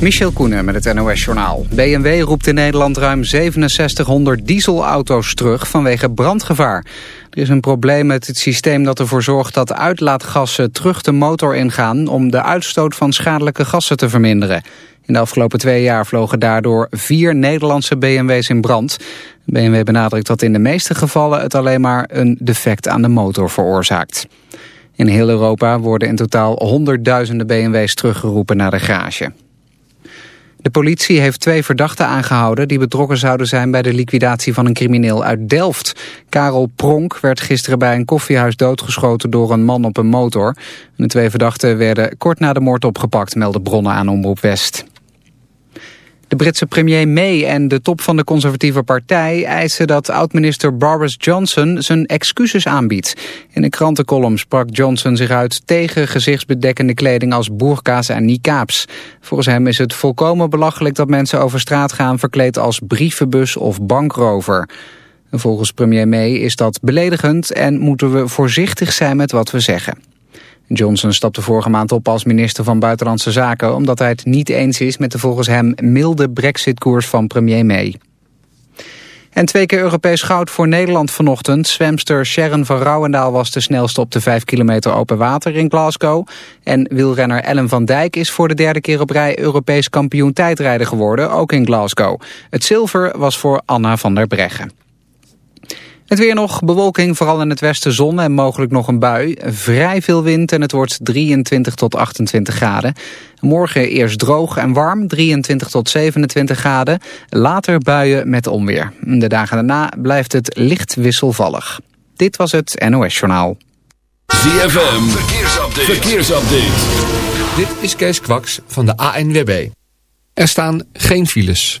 Michel Koenen met het NOS-journaal. BMW roept in Nederland ruim 6700 dieselauto's terug vanwege brandgevaar. Er is een probleem met het systeem dat ervoor zorgt dat uitlaatgassen terug de motor ingaan... om de uitstoot van schadelijke gassen te verminderen. In de afgelopen twee jaar vlogen daardoor vier Nederlandse BMW's in brand. BMW benadrukt dat in de meeste gevallen het alleen maar een defect aan de motor veroorzaakt. In heel Europa worden in totaal honderdduizenden BMW's teruggeroepen naar de garage. De politie heeft twee verdachten aangehouden... die betrokken zouden zijn bij de liquidatie van een crimineel uit Delft. Karel Pronk werd gisteren bij een koffiehuis doodgeschoten... door een man op een motor. De twee verdachten werden kort na de moord opgepakt... melden bronnen aan Omroep West. De Britse premier May en de top van de conservatieve partij eisen dat oud-minister Boris Johnson zijn excuses aanbiedt. In een krantencolumn sprak Johnson zich uit tegen gezichtsbedekkende kleding als burka's en niqabs. Volgens hem is het volkomen belachelijk dat mensen over straat gaan verkleed als brievenbus of bankrover. Volgens premier May is dat beledigend en moeten we voorzichtig zijn met wat we zeggen. Johnson stapte vorige maand op als minister van Buitenlandse Zaken... omdat hij het niet eens is met de volgens hem milde brexit-koers van premier May. En twee keer Europees goud voor Nederland vanochtend. Zwemster Sharon van Rouwendaal was de snelste op de 5 kilometer open water in Glasgow. En wielrenner Ellen van Dijk is voor de derde keer op rij Europees kampioen tijdrijden geworden, ook in Glasgow. Het zilver was voor Anna van der Breggen. Het weer nog, bewolking, vooral in het westen zon en mogelijk nog een bui. Vrij veel wind en het wordt 23 tot 28 graden. Morgen eerst droog en warm, 23 tot 27 graden. Later buien met onweer. De dagen daarna blijft het licht wisselvallig. Dit was het NOS Journaal. ZFM, verkeersupdate. verkeersupdate. Dit is Kees Kwaks van de ANWB. Er staan geen files.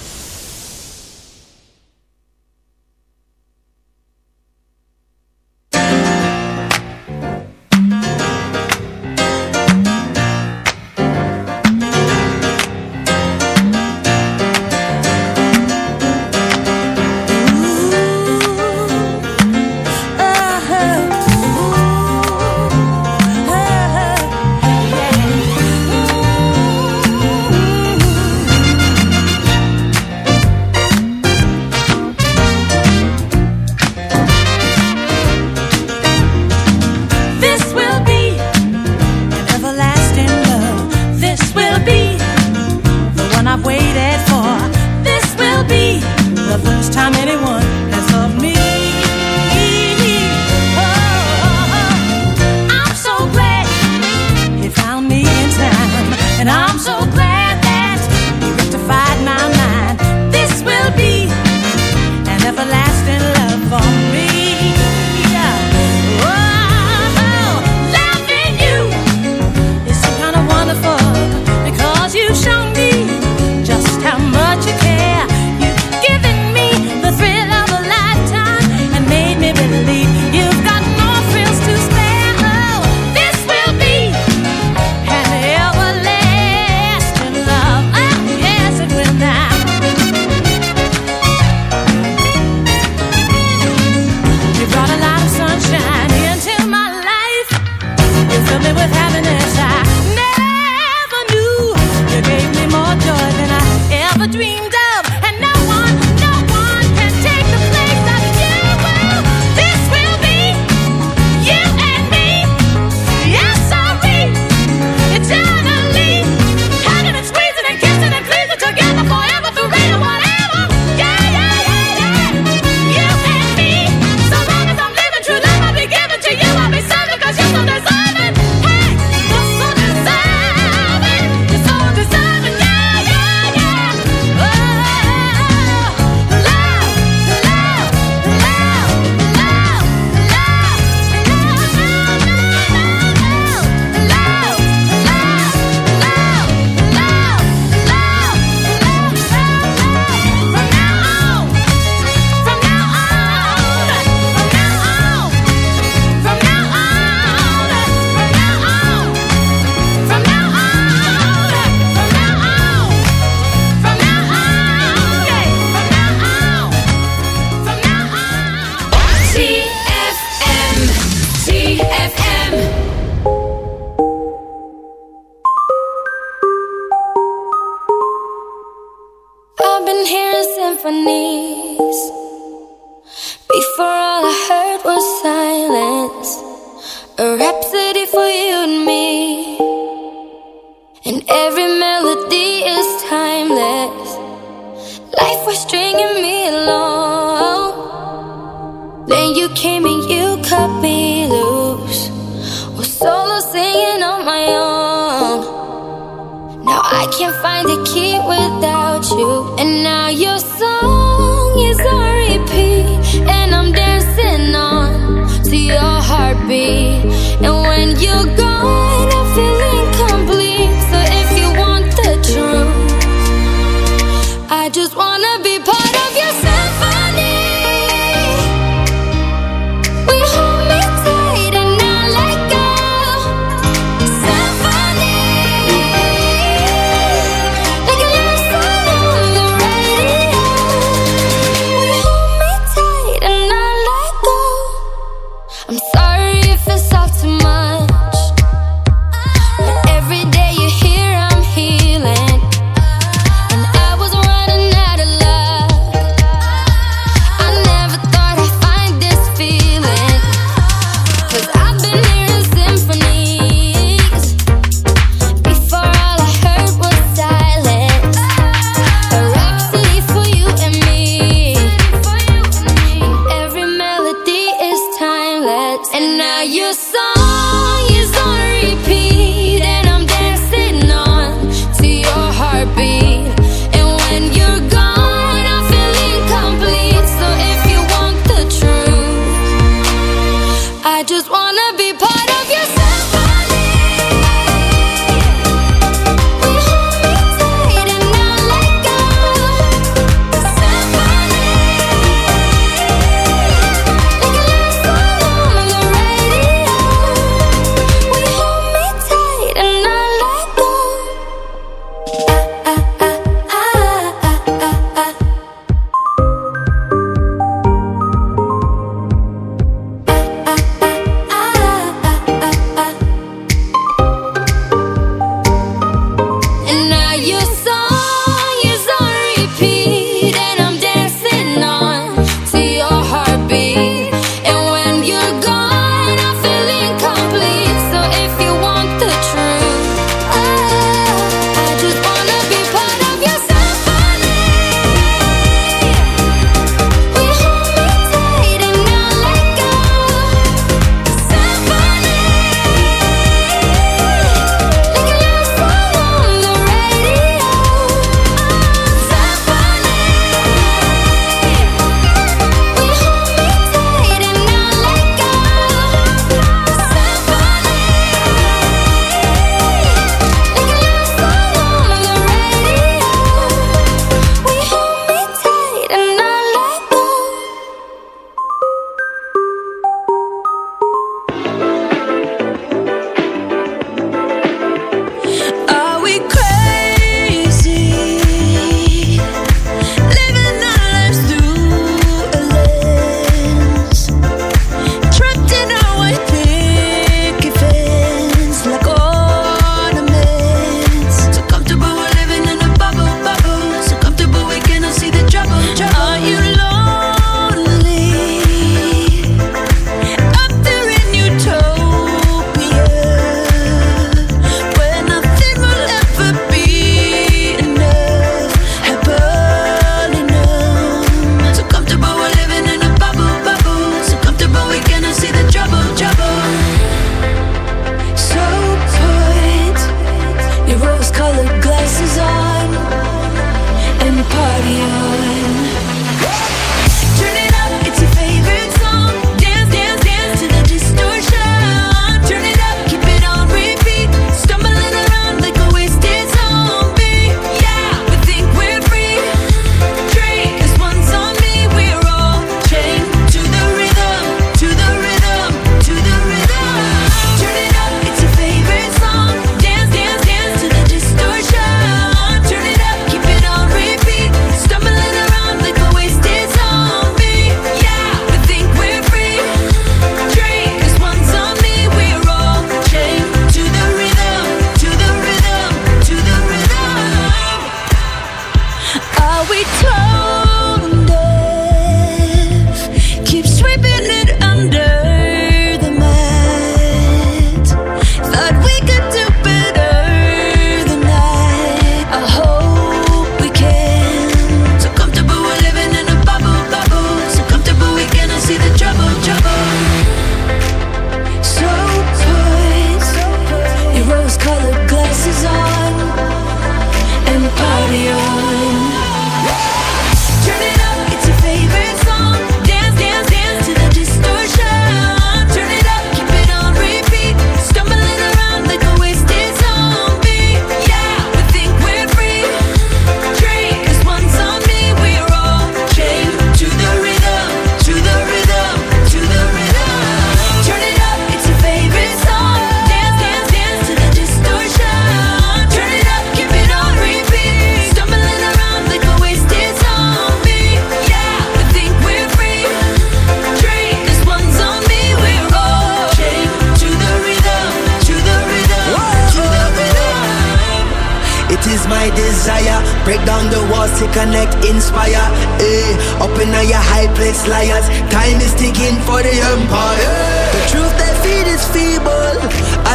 I just wanna be part of your symphony.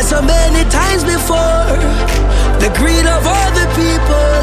So many times before. The greed of the people.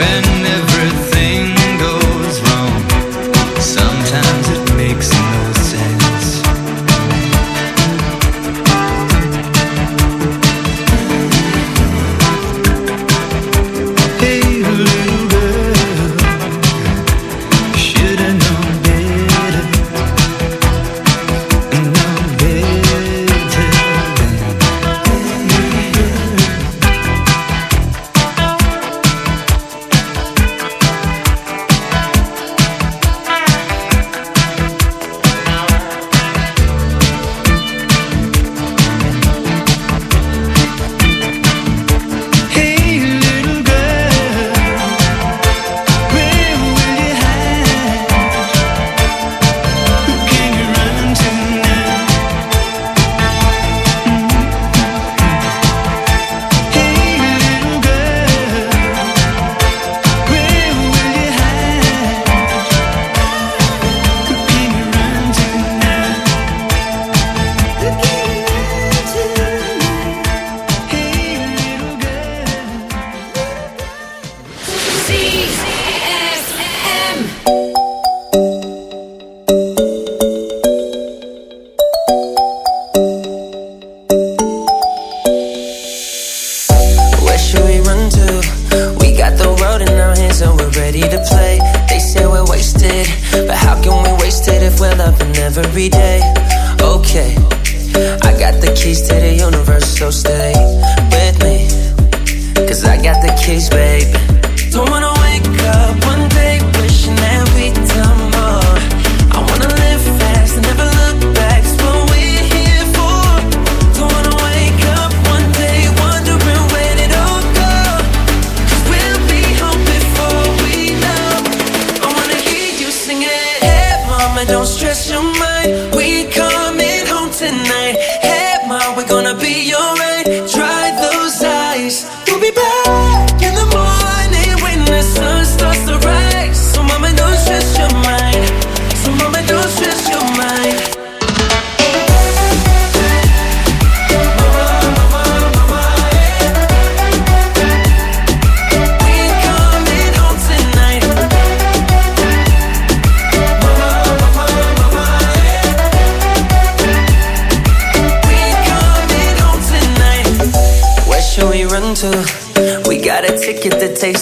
And.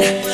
night.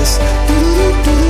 us.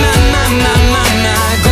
my, my, my, my, my.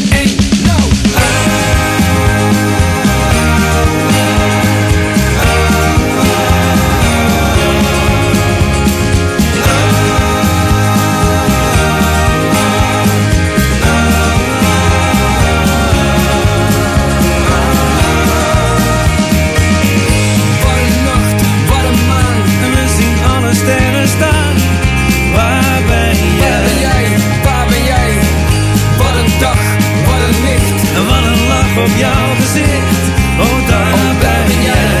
sterren staan. Waar ben Waar ben jij? jij? Waar ben jij? Wat een dag, wat een licht. En wat een lach op jouw gezicht. Oh, daar, Oh, daar ben jij,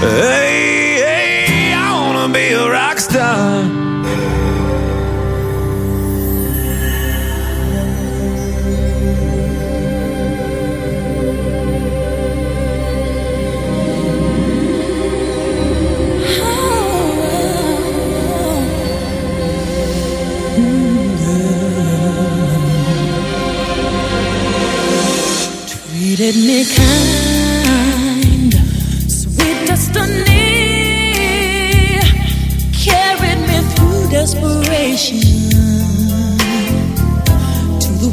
Hey, hey, I wanna be a rock star. treated me kind,